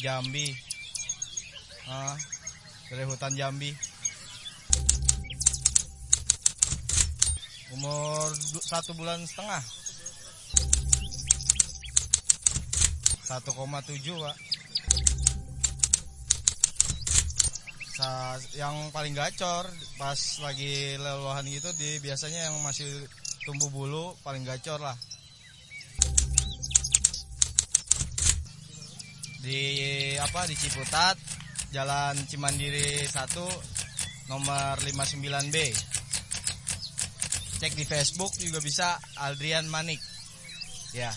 Jambi. Ah, dari hutan Jambi. Umur satu bulan setengah. 1,7 pak. Sa- yang paling gacor pas lagi leluhan gitu di biasanya yang masih tumbuh bulu paling gacor lah. Di apa di Ciputat, Jalan Cimandiri 1 nomor 59B. Cek di Facebook juga bisa Aldrian Manik. Ya.